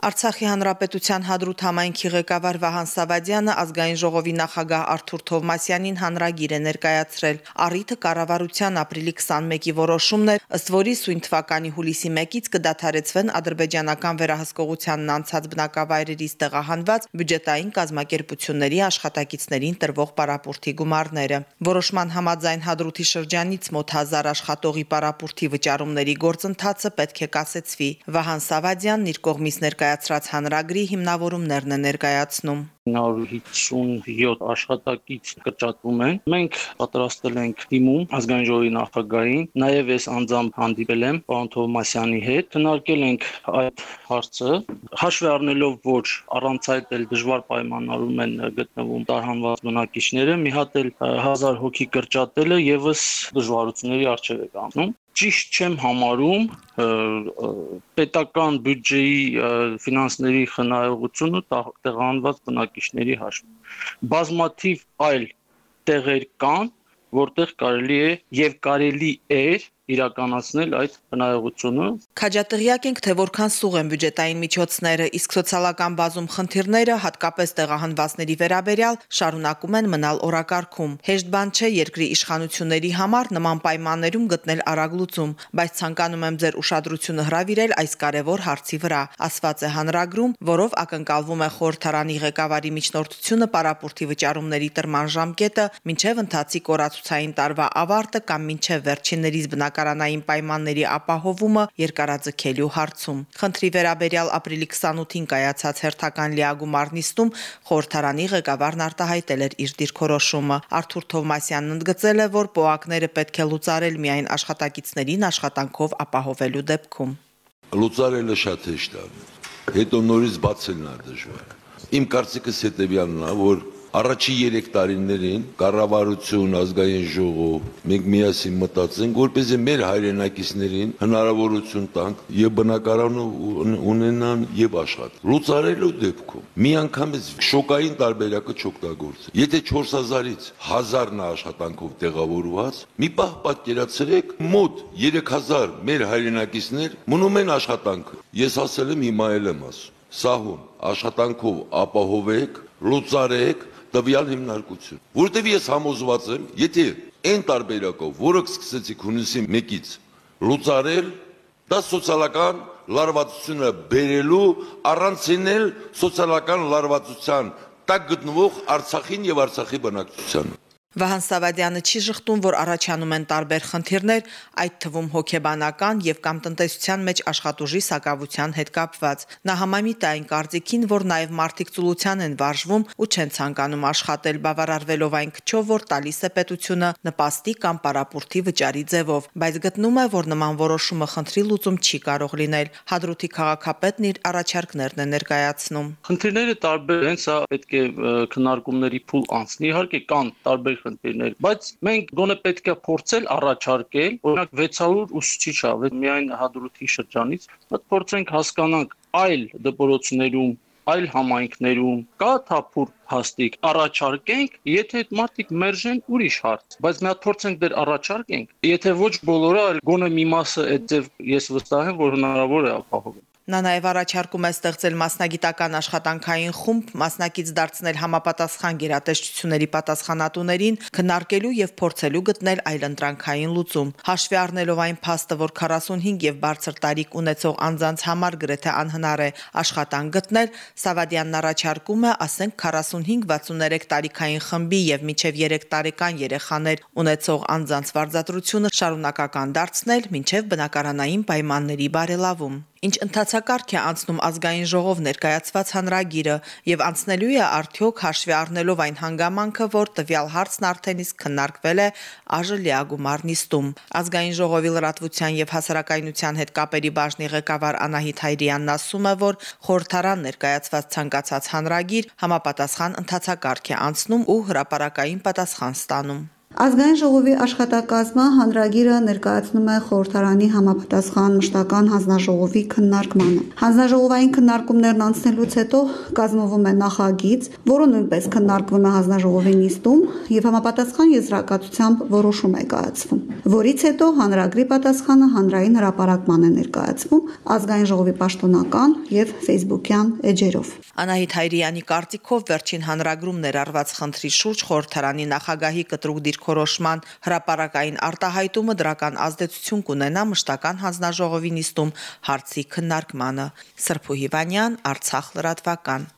Արցախի հանրապետության հադրութ համայնքի ղեկավար Վահան Սավադյանը ազգային ժողովի նախագահ Արթուր Թովմասյանին հանրագիր է ներկայացրել։ Առիթը կառավարության ապրիլի 21-ի որոշումն էր, ըստ որի սույն թվականի հուլիսի 1-ից կդադարեցվեն ադրբեջանական վերահսկողությանն անցած բնակավայրերից տեղահանված բյուջետային կազմակերպությունների աշխատակիցներին տրվող պարապուրտի գումարները։ Որոշման համաձայն հադրութի շրջանից մոտ 1000 աշխատողի պարապուրտի վճարումների գործընթացը պետք է կասեցվի։ Վահան Սավադյանն իր կողմից ներկայ ներկայացրած հանրագրի հիմնավորումներն է ներկայացնում։ 957 աշխատակից կրճատվում են։ Մենք պատրաստել ենք թիմում ազգային ժողովի նախագահին, նաև ես անձամբ հանդիպել եմ պարոն Թովմասյանի հետ, քննարկել ենք այդ հարցը, հաշվի առնելով, որ առանց այդ էլ դժվար պայմաններում են գտնվում տարհանված բնակիչները, մի հատ էլ 1000 հոգի կրճատելը եւս դժվարությունների առջև է կանգնում ճիշտ չեմ համարում պետական բյուջեի ֆինանսների խնայողությունը տեղանված բնակիչների հաշվին։ Բազմաթիվ այլ տեղեր կան, որտեղ կարելի է եւ կարելի էր իրականացնել այդ հնարավորությունը։ Քաջատեղյակ ենք, թե որքան սուղ են բյուջետային միջոցները, իսկ սոցիալական բազում խնդիրները, հատկապես տեղահանվածների վերաբերյալ, շարունակում են մնալ օրակարգում։ Հեշտ բան չէ երկրի իշխանությունների համար նման պայմաններում գտնել արագ լուծում, բայց ցանկանում եմ ձեր ուշադրությունը հրավիրել այս կարևոր հարցի վրա, ասված է հանրագրում, որով ակնկալվում է խորհրդարանի ղեկավարի միջնորդությունը պարապուրտի վճարումների տրման ժամկետը մինչև ընթացիկ օրացուցային տարվա ավարտը կամ մինչև վերջիններից բնակ բնակարանային պայմանների ապահովումը երկարաձգելու հարցում։ Խնդրի վերաբերյալ ապրիլի 28-ին կայացած հերթական լիագումար նիստում խորհրդարանի ղեկավարն արտահայտել էր իր դիրքորոշումը։ Արթուր Թովմասյանն ընդգծել է, որ պոակները պետք է լուծարել միայն աշխատակիցներին աշխատանքով ապահովելու դեպքում։ Լուծարելը շատ հեշտ է։ Հետո նորից բացելն է դժվար։ Իմ կարծիքս հետեւյալն է, որ Առաջի 3 տարիներին կառավարություն, ազգային ժողով մենք միասին մտածենք, որպեսզի մեր հայրենակիցներին հնարավորություն տանք եւ բնակարանը ունենան եւ աշխատեն։ Լուծարելու դեպքում մի անգամից շոկային տարբերակը չօգտագործել։ Եթե 4000-ից 1000-ն աշխատանքով տեղավորված, մի պահ պատկերացրեք, մոտ 3000 մեր հայրենակիցներ մնում են աշխատանքը։ Ես ասել եմ հիմա էլ եմ ասում. Սահուն աշխատանքով ապահովեք, լուծարեք տվյալ հիմնարկություն։ Որտեւ ես համոզված եմ, եթե այն տարբերակով, որը սկսեցիք հունիսի 1-ից լուծարել, դա սոցիալական լարվածությունը բերելու առանցինել սոցիալական լարվածության տակ գտնվող Արցախին եւ Արցախի բնակչությանը։ Վահան Սավադյանը չի շղթում, որ առաջանում են տարբեր խնդիրներ, այդ թվում հոգեբանական եւ կամ տնտեսության մեջ աշխատուժի սակավության հետ կապված։ Նա համամիտ այն կարծիքին, որ նաեւ մարդիկ ծուլության են վարժվում ու չեն ցանկանում աշխատել, բավարարվելով այն քչով, որ տալիս է պետությունը նպաստի կամ պարապուրտի վճարի ձևով, բայց գտնում է, որ նման որոշումը խնդրի լուծում չի կարող լինել։ Հադրութի քաղաքապետն իր առաջարկներն է ներկայացնում։ Խնդիրները տարբեր են, սա պետք է քննարկումների փուլ անցնի։ Իհարկե կան տարբեր խնդիրներ, բայց մենք գոնե պետք է փորձել առաջարկել, օրինակ 600 ուսուցիչ ա, միայն հադրութի շրջանից, փորձենք հասկանանք այլ դպրոցներում այլ համայնքներում կա թափուր հաստիկ առաջարկենք, եթե այդ մարդիկ մերժեն ուրիշ հարց, բայց մի հատ փորձենք դեր առաջարկենք, եթե ոչ բոլորը, այլ գոնե մի մասը այդ ձև ես վստահ եմ, որ հնարավոր է ապահովել։ Նա նաև առաջարկում է ստեղծել մասնագիտական աշխատանքային խումբ, մասնակից դարձնել համապատասխան գերատեսչությունների պատասխանատուներին, քննարկելու եւ փորձելու գտնել այլընտրանքային լուծում։ Հաշվի առնելով այն փաստը, որ 45 եւ բարձր տարիք ունեցող անձանց համար գրեթե անհնար է աշխատանք գտնել, Սավադյանն առաջարկում է, ասենք 45-63 տարիքային խմբի եւ միջև 3 տարեկան երեխաներ ունեցող անձանց վարձատրությունը շարունակական դարձնել մինչև բնակարանային պայմանների բարելավում ինչ ընթացակարգ է անցնում ազգային ժողով ներկայացված հանրագիրը եւ անցնելու է արդյոք հաշվի առնելով այն հանգամանքը, որ տվյալ հարցն արդեն իսկ քննարկվել է ԱԺ լիագումար նիստում։ Ազգային ժողովի լրատվության եւ հասարակայնության հետ կապերի բաժնի ղեկավար Անահիտ Հայրյանն ասում է, որ խորհրդարան ներկայացված ցանկացած հանրագիր համապատասխան ընթացակարգ է անցնում ու հրաապարակային պատասխան ստանում։ Ազգային ժողովի աշխատակազմը հանրագիրը ներկայացնում է խորհրդարանի համապատասխան մշտական հանձնաժողովի քննարկմանը։ Հանձնաժողովային քննարկումներն անցնելուց հետո կազմվում է նախագիծ, որը նույնպես քննարկվում է հանձնաժողովի նիստում եւ համապատասխան եզրակացությամբ որոշում է կայացվում, որից հետո հանրագրի պատասխանը հանրային հրապարակման է ներկայացվում ազգային ժողովի պաշտոնական եւ Facebook-յան էջերով։ Անահիտ Հայրյանի կարծիքով վերջին հանրագրում ներառված խնդրի շուրջ խորհրդարանի նախագահի կտրուկ դիրքորոշման հրապարակային արտահայտումը դրական ազդեցություն կունենա մշտական հանձնաժողովի նիստում հարցի քննարկմանը։ Սրփու Հիվանյան, Արցախ լրատվական։